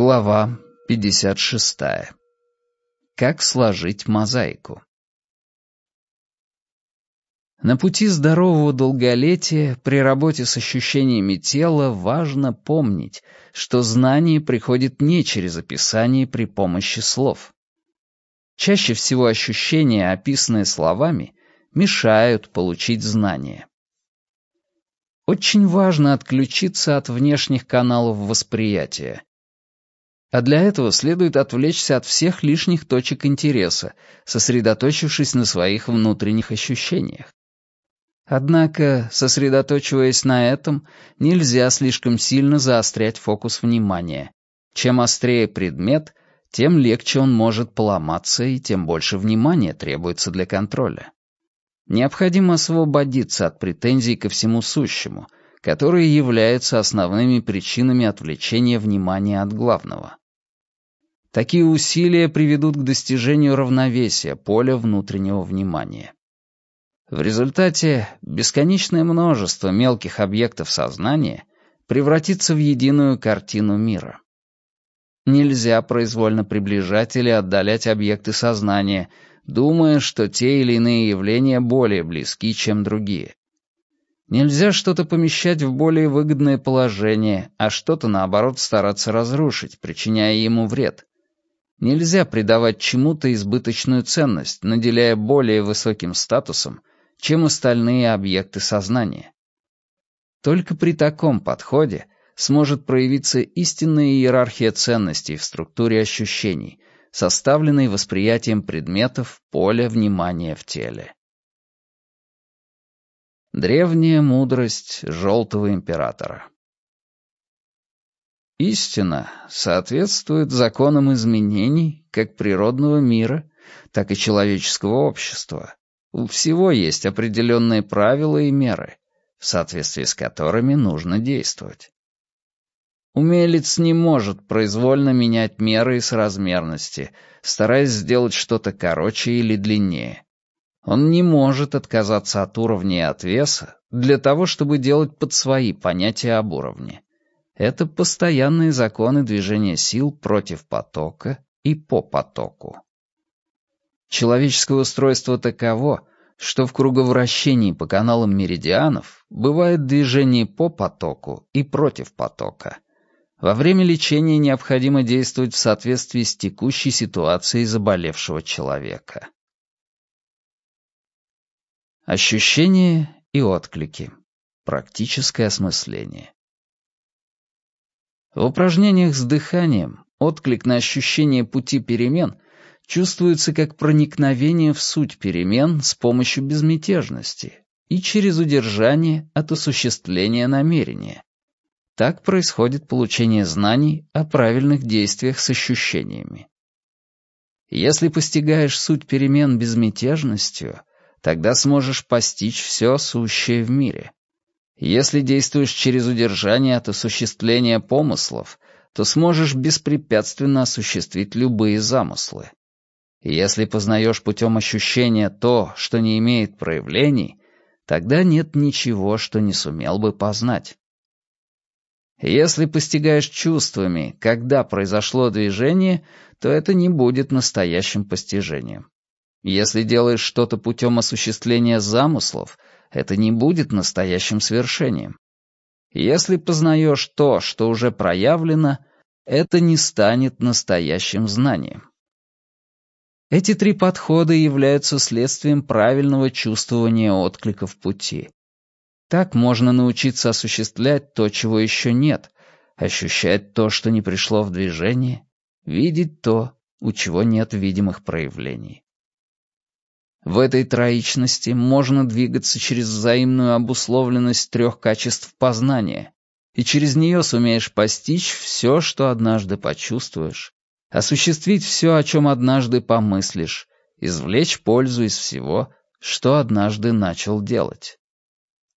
Глава 56. Как сложить мозаику? На пути здорового долголетия при работе с ощущениями тела важно помнить, что знание приходит не через описание при помощи слов. Чаще всего ощущения, описанные словами, мешают получить знание. Очень важно отключиться от внешних каналов восприятия а для этого следует отвлечься от всех лишних точек интереса, сосредоточившись на своих внутренних ощущениях. Однако, сосредоточиваясь на этом, нельзя слишком сильно заострять фокус внимания. Чем острее предмет, тем легче он может поломаться и тем больше внимания требуется для контроля. Необходимо освободиться от претензий ко всему сущему, которые являются основными причинами отвлечения внимания от главного. Такие усилия приведут к достижению равновесия поля внутреннего внимания. В результате бесконечное множество мелких объектов сознания превратится в единую картину мира. Нельзя произвольно приближать или отдалять объекты сознания, думая, что те или иные явления более близки, чем другие. Нельзя что-то помещать в более выгодное положение, а что-то, наоборот, стараться разрушить, причиняя ему вред. Нельзя придавать чему-то избыточную ценность, наделяя более высоким статусом, чем остальные объекты сознания. Только при таком подходе сможет проявиться истинная иерархия ценностей в структуре ощущений, составленной восприятием предметов поля внимания в теле. Древняя мудрость Желтого Императора Истина соответствует законам изменений как природного мира, так и человеческого общества. У всего есть определенные правила и меры, в соответствии с которыми нужно действовать. Умелец не может произвольно менять меры и соразмерности, стараясь сделать что-то короче или длиннее. Он не может отказаться от уровня и от веса для того, чтобы делать под свои понятия об уровне. Это постоянные законы движения сил против потока и по потоку. Человеческое устройство таково, что в круговращении по каналам меридианов бывает движение по потоку и против потока. Во время лечения необходимо действовать в соответствии с текущей ситуацией заболевшего человека. Ощущения и отклики. Практическое осмысление. В упражнениях с дыханием отклик на ощущение пути перемен чувствуется как проникновение в суть перемен с помощью безмятежности и через удержание от осуществления намерения. Так происходит получение знаний о правильных действиях с ощущениями. Если постигаешь суть перемен безмятежностью, тогда сможешь постичь все сущее в мире. Если действуешь через удержание от осуществления помыслов, то сможешь беспрепятственно осуществить любые замыслы. Если познаешь путем ощущения то, что не имеет проявлений, тогда нет ничего, что не сумел бы познать. Если постигаешь чувствами, когда произошло движение, то это не будет настоящим постижением. Если делаешь что-то путем осуществления замыслов — это не будет настоящим свершением. Если познаешь то, что уже проявлено, это не станет настоящим знанием. Эти три подхода являются следствием правильного чувствования отклика в пути. Так можно научиться осуществлять то, чего еще нет, ощущать то, что не пришло в движение, видеть то, у чего нет видимых проявлений. В этой троичности можно двигаться через взаимную обусловленность трех качеств познания, и через нее сумеешь постичь все, что однажды почувствуешь, осуществить все, о чем однажды помыслишь, извлечь пользу из всего, что однажды начал делать.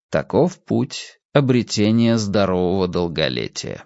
Таков путь обретения здорового долголетия.